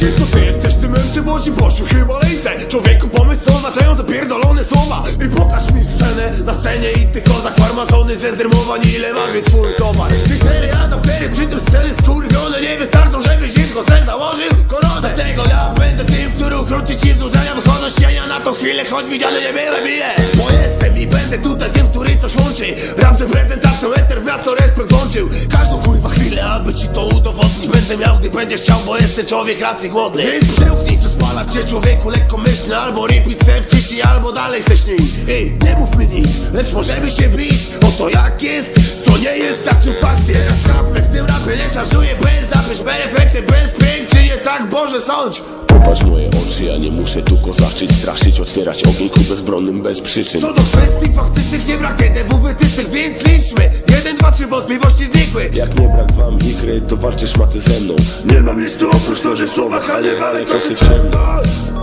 To ty jesteś tym MC, bo ci poszły chyba lejce Człowieku pomysł co oznaczają te pierdolone słowa. I pokaż mi scenę na scenie i ty kozak farmazony ze zdrymowań Ile waży twój towar. Ty sery adaptery przy tym sceny skurwione. Nie wystarczą, żebyś dziecko se założył koronę. Dlatego ja będę tym, który ukróci ci znudzenia. Wychodzę z cienia na tą chwilę, choć widziany nie byłem ile Bo jestem i będę tutaj tym, który coś łączy. Rap z reprezentacją, eter w miasto respekt włączył. Każdą kurwa chwilę, aby ci to udowodnić Będę miał, gdy będziesz chciał, bo jestem człowiek racji głodny. Więc przełknij, co spala cię człowieku lekko myślny Albo repeat se wciśnij, albo dalej se śnij. Ej, nie mów mi nic, lecz możemy się bić O to jak jest, co nie jest, tak czy fakt jest. Teraz kapę w tym rapie nie szarżuję bez zapysz Perfekcję bez pięk, czy nie tak, Boże sądź. Popatrz moje oczy, ja nie muszę tu kozaczyć Straszyć, otwierać ogień ku bezbronnym bez przyczyn Co do kwestii faktycznych nie brak TDW wytycznych, więc liczmy Jeden, dwa, trzy wątpliwości znikły. Jak nie brak wam ikry, to walczysz maty ze mną. Nie mam nic tu oprócz noży w słowach, a nie walek kosy w ciemno